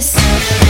this.